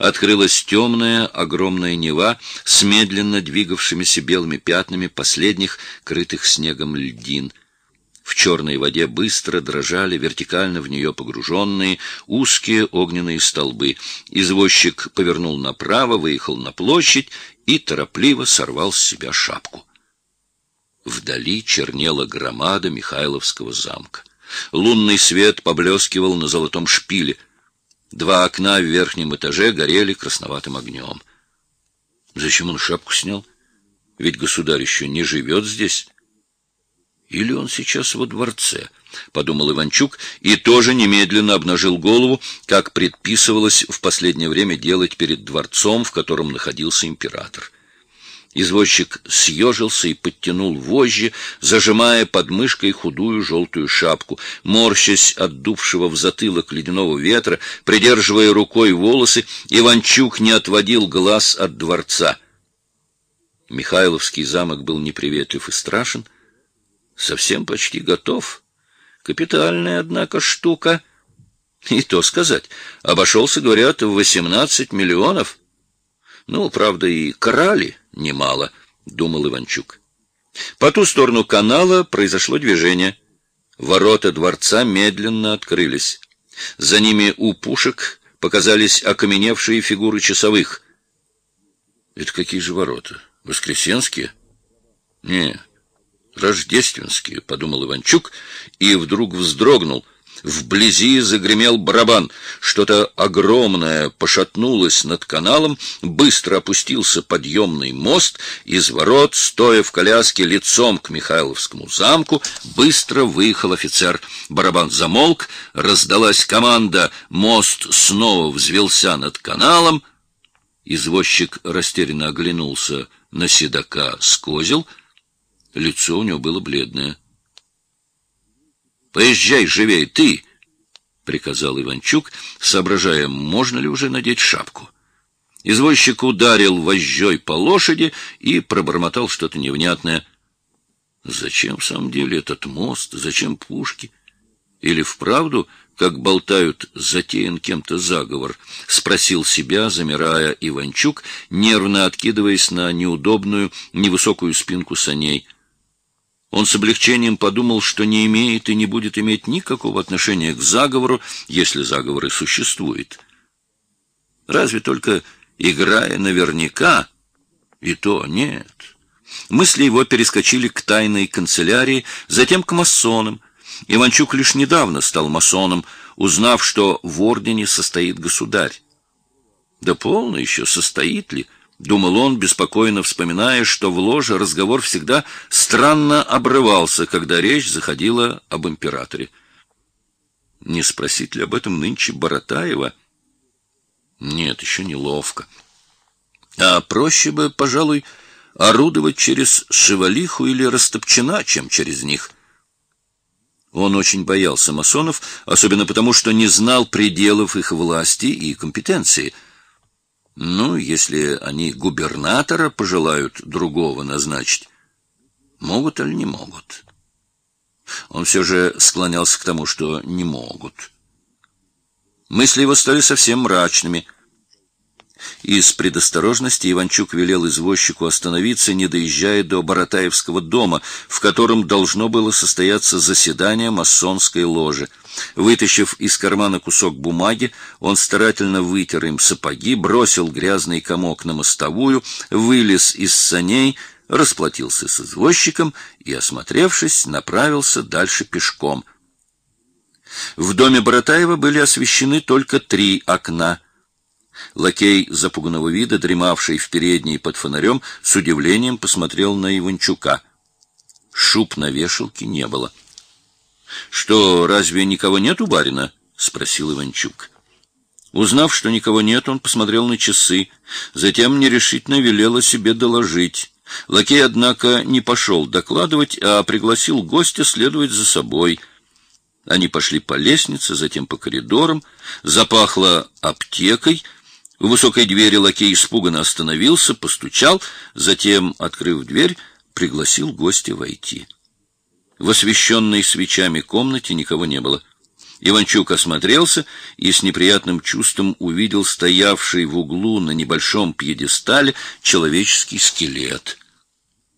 открылась темная огромная Нева с медленно двигавшимися белыми пятнами последних крытых снегом льдин. В черной воде быстро дрожали вертикально в нее погруженные узкие огненные столбы. Извозчик повернул направо, выехал на площадь и торопливо сорвал с себя шапку. Вдали чернела громада Михайловского замка. Лунный свет поблескивал на золотом шпиле. Два окна в верхнем этаже горели красноватым огнем. Зачем он шапку снял? Ведь государь еще не живет здесь. Или он сейчас во дворце? — подумал Иванчук и тоже немедленно обнажил голову, как предписывалось в последнее время делать перед дворцом, в котором находился император. Извозчик съежился и подтянул вожжи, зажимая под мышкой худую желтую шапку. Морщась от дувшего в затылок ледяного ветра, придерживая рукой волосы, Иванчук не отводил глаз от дворца. Михайловский замок был неприветлив и страшен. Совсем почти готов. Капитальная, однако, штука. И то сказать, обошелся, говорят, в восемнадцать миллионов. Ну, правда, и крали немало, — думал Иванчук. По ту сторону канала произошло движение. Ворота дворца медленно открылись. За ними у пушек показались окаменевшие фигуры часовых. Это какие же ворота? Воскресенские? Нет, рождественские, — подумал Иванчук и вдруг вздрогнул — Вблизи загремел барабан. Что-то огромное пошатнулось над каналом, быстро опустился подъемный мост, из ворот, стоя в коляске лицом к Михайловскому замку, быстро выехал офицер. Барабан замолк, раздалась команда, мост снова взвелся над каналом. Извозчик растерянно оглянулся на седока с козел. Лицо у него было бледное. Поезжай живей, ты! — приказал Иванчук, соображая, можно ли уже надеть шапку. Извозчик ударил вожжой по лошади и пробормотал что-то невнятное. Зачем в самом деле этот мост? Зачем пушки? Или вправду, как болтают, затеян кем-то заговор? Спросил себя, замирая Иванчук, нервно откидываясь на неудобную, невысокую спинку саней — он с облегчением подумал, что не имеет и не будет иметь никакого отношения к заговору, если заговор и существует. Разве только играя наверняка, и то нет. Мысли его перескочили к тайной канцелярии, затем к масонам. Иванчук лишь недавно стал масоном, узнав, что в ордене состоит государь. Да полно еще, состоит ли? Думал он, беспокойно вспоминая, что в ложе разговор всегда странно обрывался, когда речь заходила об императоре. Не спросить ли об этом нынче Боротаева? Нет, еще неловко. А проще бы, пожалуй, орудовать через Шевалиху или Растопчина, чем через них. Он очень боялся масонов, особенно потому, что не знал пределов их власти и компетенции — ну, если они губернатора пожелают другого назначить, могут или не могут? Он все же склонялся к тому, что не могут. Мысли его стали совсем мрачными. Из предосторожности Иванчук велел извозчику остановиться, не доезжая до Баратаевского дома, в котором должно было состояться заседание масонской ложи. Вытащив из кармана кусок бумаги, он старательно вытер им сапоги, бросил грязный комок на мостовую, вылез из саней, расплатился с извозчиком и, осмотревшись, направился дальше пешком. В доме Боротаева были освещены только три окна. Лакей запуганного вида, дремавший в передней под фонарем, с удивлением посмотрел на Иванчука. Шуб на вешалке не было. —— Что, разве никого нет у барина? — спросил Иванчук. Узнав, что никого нет, он посмотрел на часы, затем нерешительно велел о себе доложить. Лакей, однако, не пошел докладывать, а пригласил гостя следовать за собой. Они пошли по лестнице, затем по коридорам. Запахло аптекой. У высокой двери лакей испуганно остановился, постучал, затем, открыв дверь, пригласил гостя войти. В освещенной свечами комнате никого не было. Иванчук осмотрелся и с неприятным чувством увидел стоявший в углу на небольшом пьедестале человеческий скелет —